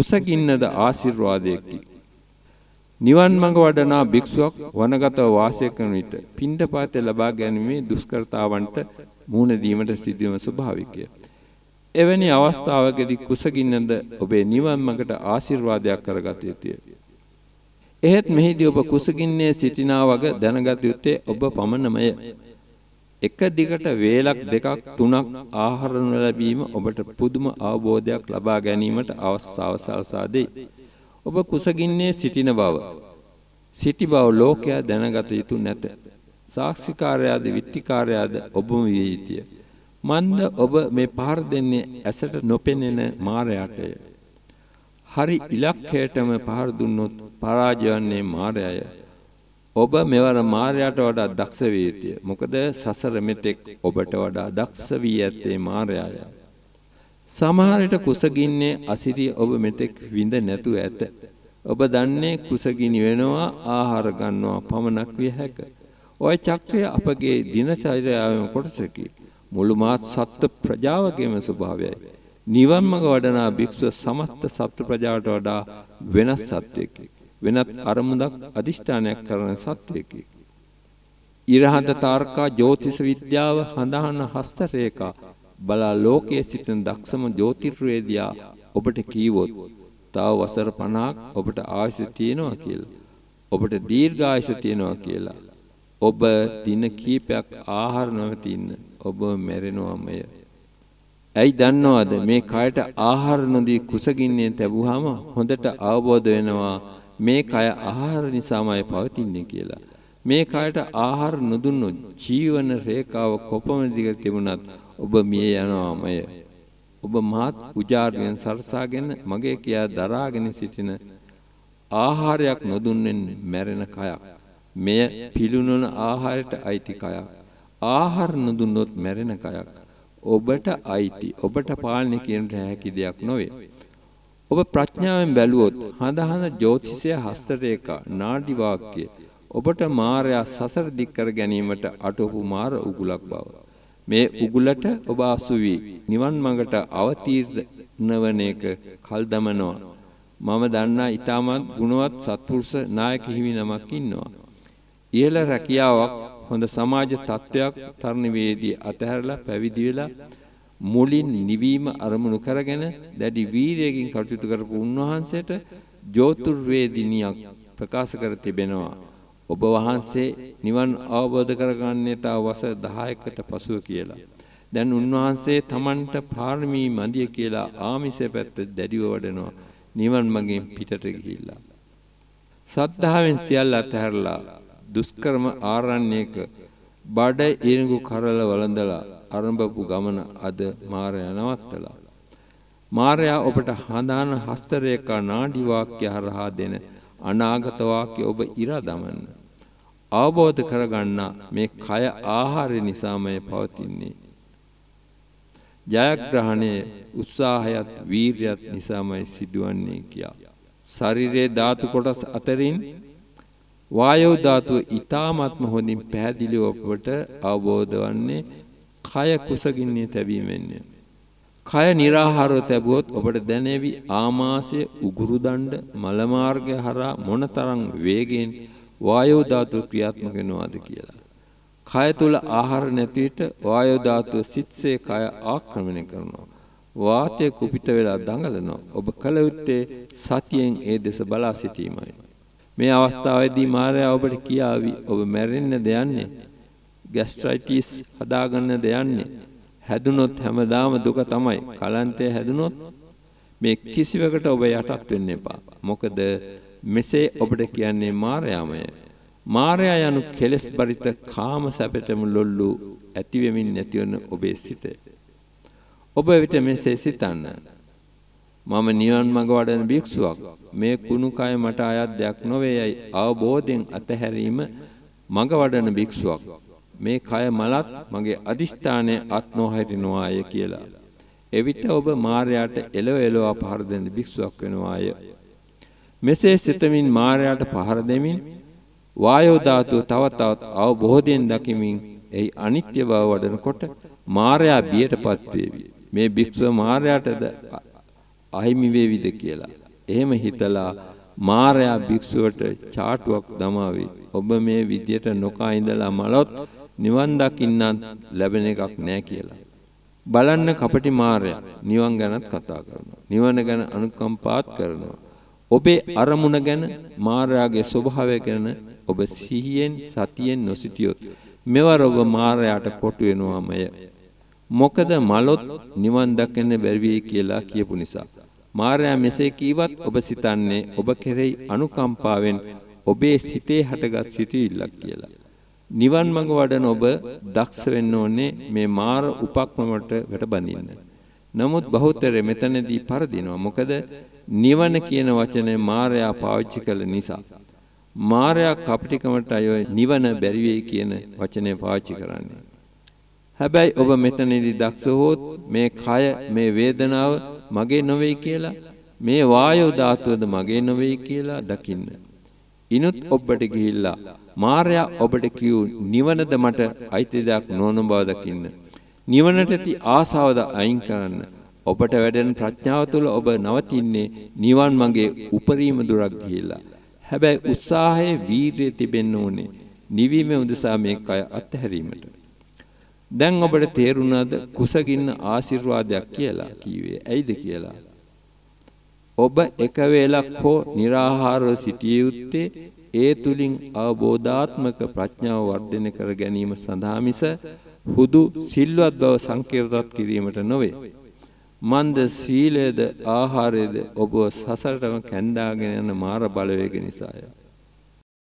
කුසගින්නද ආශිර්වාදයකි. නිවන් මඟ වඩනා භික්ෂුවක් වනගතව වාසය කරන විට පින්ඩපාතය ලබා ගැනීමේ දුෂ්කරතාවන්ට මුහුණ දීමට සිදුවන ස්වභාවිකය. එවැනි අවස්ථාවකදී කුසගින්නද ඔබේ නිවන් මඟට ආශිර්වාදයක් කරගත යුතුය. එහෙත් මෙහිදී ඔබ කුසගින්නේ සිටිනා වග දැනගත යුත්තේ ඔබ පමණමය. එක දිගට වේලක් දෙකක් තුනක් ආහාර නොලැබීම ඔබට පුදුම අවබෝධයක් ලබා ගැනීමට අවස්ථාව සලසා දෙයි. ඔබ කුසගින්නේ සිටින බව සිටි බව ලෝකයා දැනගත යුතු නැත. සාක්ෂිකාරයාද විත්තිකාරයාද ඔබම විය යුතුය. මන්ද ඔබ මේ පහර දෙන්නේ ඇසට නොපෙනෙන මාරයාටය. හරි ඉලක්කයටම පහර දුන්නොත් පරාජය වන්නේ මාරයය. ඔබ මෙවර මාරයාට වඩා දක්ෂ විය යුතුය. මොකද සසර මෙතෙක් ඔබට වඩා දක්ෂ වී ඇත්තේ මාරයාය. සමහර විට කුසගින්නේ අසිරිය ඔබ මෙතෙක් විඳ නැතුව ඇත. ඔබ දන්නේ කුසගිනි වෙනවා ආහාර ගන්නවා පමණක් විය හැක. ওই චක්‍රය අපගේ දිනචර්යාවේ කොටසකි. මුළු මාත් සත්ත්ව ප්‍රජාවගේම ස්වභාවයයි. නිවන් මඟ වඩනා භික්ෂුව සමස්ත සත්ත්ව ප්‍රජාවට වඩා වෙනස් සත්වයකි. වෙනත් අරමුණක් අදිෂ්ඨානයක් කරන සත්වයකි. ඉරහඳ තාර්කා ජ්‍යොතිෂ විද්‍යාව හඳහන හස්ත රේඛා බලා ලෝකයේ සිටින දක්ෂම ජ්‍යොතිර්වේදියා ඔබට කීවොත් තව වසර 50ක් ඔබට ආයුෂ තියෙනවා කියලා. ඔබට දීර්ඝායුෂ තියෙනවා කියලා. ඔබ දින කීපයක් ආහාර නොමැතින්න ඔබ මැරෙනවමය. ඇයි දන්නවද මේ කයට ආහාර නොදී කුසගින්නේ තැබුවාම හොඳට අවබෝධ වෙනවා මේ කය ආහාර නිසාමයි පවතින්නේ කියලා. මේ කයට ආහාර නොදුන්නොත් ජීවන රේඛාව කොපමණ දිග තිබුණත් ඔබ මිය යනවාමය. ඔබ මහත් උජාර්යෙන් සරසාගෙන මගේ කියා දරාගෙන සිටින ආහාරයක් නොදුන්නෙන් මැරෙන කයක්. මෙය පිළුණුන ආහාරයට අයිති කයක්. ආහාර නොදුන්නොත් මැරෙන කයක්. ඔබට අයිති ඔබට පාලනය කිරීමට හැකි දෙයක් නොවේ. ඔබ ප්‍රඥාවෙන් බැලුවොත් හඳහන ජ්‍යොතිෂය හස්තරේඛා නාඩි වාක්‍ය ඔබට මායя සසර දික් කර ගැනීමට අටවපු මාර උගුලක් බව. මේ උගුලට ඔබ අසු වී නිවන් මඟට අවතීර්ණ වන එක කල් දමනවා. මම දන්නා ඊටමත් ගුණවත් සත්පුරුෂ නායක හිමි නමක් ඉන්නවා. ඉහළ රැකියාවක් හොඳ සමාජ තත්වයක් තරණවේදී අතහැරලා පැවිදි වෙලා මුලින් නිවීම අරමුණු කරගෙන දැඩි වීරියකින් කටයුතු කරපු උන්වහන්සේට ජෝතුර්වේදිනියක් ප්‍රකාශ කර තිබෙනවා. ඔබ වහන්සේ නිවන් අවබෝධ කරගන්නේ තා වසර 10කට පසුව කියලා. දැන් උන්වහන්සේ Tamanට පාරමී මදිය කියලා ආමිෂ පැත්ත දැඩිව වඩනවා. නිවන් මගෙන් පිටට ගිහිල්ලා. සද්ධාවෙන් සියල්ල අතහැරලා දුෂ්කරම ආරණ්‍යයක බඩ ඉරිඟු කරල වළඳලා ආරම්භපු ගමන අද මාරයා නවත්තලා. මාරයා ඔබට හඳාන හස්තරේඛා නාඩි වාක්‍ය හරහා දෙන අනාගත වාක්‍ය ඔබ ඉරා දමන්න. අවබෝධ කරගන්නා මේ කය ආහාරය නිසාමය පවතින්නේ. ජයග්‍රහණයේ උත්සාහයත් වීරියත් නිසාමයි සිදුවන්නේ කියා. ශරීරයේ ධාතු කොටස් අතරින් වායෝ ධාතුව ඊ타ත්ම හොඳින් පැහැදිලිව අපට අවබෝධ වන්නේ කය කුසගින්නේ තැබීමෙන්ය. කය निराහාරව තැබුවොත් ඔබට දැනෙවි ආමාශය උගුරු දණ්ඩ මල මාර්ගය හරහා මොනතරම් වේගයෙන් වායෝ ධාතුව ක්‍රියාත්මක වෙනවාද කියලා. කය තුල ආහාර නැති විට වායෝ ධාතුව සිත්සේ කය ආක්‍රමණය කරනවා. වාතය කුපිත වෙලා දඟලනවා. ඔබ කල යුත්තේ සතියෙන් ඒ දෙස බලා සිටීමයි. මේ අවස්ථාවේදී මාර්යා ඔබට කියාවි ඔබ මැරෙන්න දෙයන්නේ. ગેස්ට්‍රයිටිස් හදාගන්න දෙයන්නේ. හැදුනොත් හැමදාම දුක තමයි. කලන්තය හැදුනොත් මේ කිසිවකට ඔබ යටත් වෙන්න එපා. මොකද මෙසේ ඔබට කියන්නේ මායාමය. මායя යනු කෙලස් බරිත කාම සැපතම ලොල්ලු ඇති වෙමින් නැතිවන ඔබේ සිත. ඔබ විට මෙසේ සිතන්න. මම නිවන් මඟ වඩන භික්ෂුවක්. මේ කුණු කය මට අයත් දෙයක් නොවේයයි අවබෝධයෙන් අතහැරීම මඟ වඩන භික්ෂුවක්. මේ කය මලත් මගේ අදිෂ්ඨානයේ අත් නොහැරිනවාය කියලා. එවිට ඔබ මායයට එලව එලව පහර දෙන භික්ෂුවක් වෙනවාය. මෙසේ සිතමින් මායයට පහර දෙමින් වායෝ ධාතුව තව තවත් අවබෝධයෙන් දකිමින් එයි අනිත්‍ය බව වඩනකොට මායя බියටපත් වේවි. මේ භික්ෂුව මායයටද අහිමි වේවිද කියලා. එහෙම හිතලා මාරයා භික්ෂුවට චාටුවක් දමාවි. ඔබ මේ විදියට නොකා ඉඳලා මලොත් නිවන් දකින්නත් ලැබෙන එකක් නෑ කියලා. බලන්න කපටි මාරයා නිවන් ගැනත් කතා කරනවා. නිවන ගැන අනුකම්පාත් කරනවා. ඔබේ අරමුණ ගැන මායාගේ ස්වභාවය ගැන ඔබ සිහියෙන් සතියෙන් නොසිටියොත් මෙවර ඔබ මායාට කොටු වෙනවාමය. මොකද මලොත් නිවන් දකින්න බැරි වෙයි කියලා කියපු නිසා. මාර්යා මෙසේ කීවත් ඔබ සිතන්නේ ඔබ කෙරෙහි අනුකම්පාවෙන් ඔබේ සිතේ හටගත් සිටිල්ලක් කියලා. නිවන් මඟ වඩන ඔබ දක්ෂ වෙන්න ඕනේ මේ මාර උපක්‍රමකට වැටබඳින්න. නමුත් බහුතරය මෙතනදී පරදිනවා. මොකද නිවන කියන වචනේ මායя පාවිච්චි කළ නිසා. මායя කපටිකමට අය නිවන බැරි වෙයි කියන වචනේ පාවිච්චි කරන්නේ. හැබැයි ඔබ මෙතනදී දක්ෂ හොත් මේ කය මේ වේදනාව මගේ නොවේ කියලා මේ වායෝ ධාතුවද මගේ නොවේ කියලා දකින්න. ඉනුත් ඔබට ගිහිල්ලා මාර්යා ඔබට කියූ නිවනද මට අයිති දෙයක් නොවන බව දකින්න. නිවනට ඇති ආසාවද අයින් කරන්න. ඔබට වැඩෙන ප්‍රඥාව තුළ ඔබ නවතින්නේ නිවන් මගේ උපරිම දුරක් ගිහිල්ලා. හැබැයි උත්සාහයේ වීරිය තිබෙන්න ඕනේ. නිවීම උදෙසා මේ කය අත්හැරීමට. දැන් ඔබට තේරුණාද කුසගින්න ආශිර්වාදයක් කියලා කීවේ ඇයිද කියලා? ඔබ එක වේලක් හෝ निराහාරව සිටිය යුත්තේ ඒ තුලින් අවබෝධාත්මක ප්‍රඥාව වර්ධනය කර ගැනීම සඳහා මිස හුදු සිල්වත් බව සංකේතවත් කිරීමට නොවේ. මන්ද සීලයේද ආහාරයේද ඔබ සසරටම කැඳාගෙන යන මාර බලවේග නිසාය.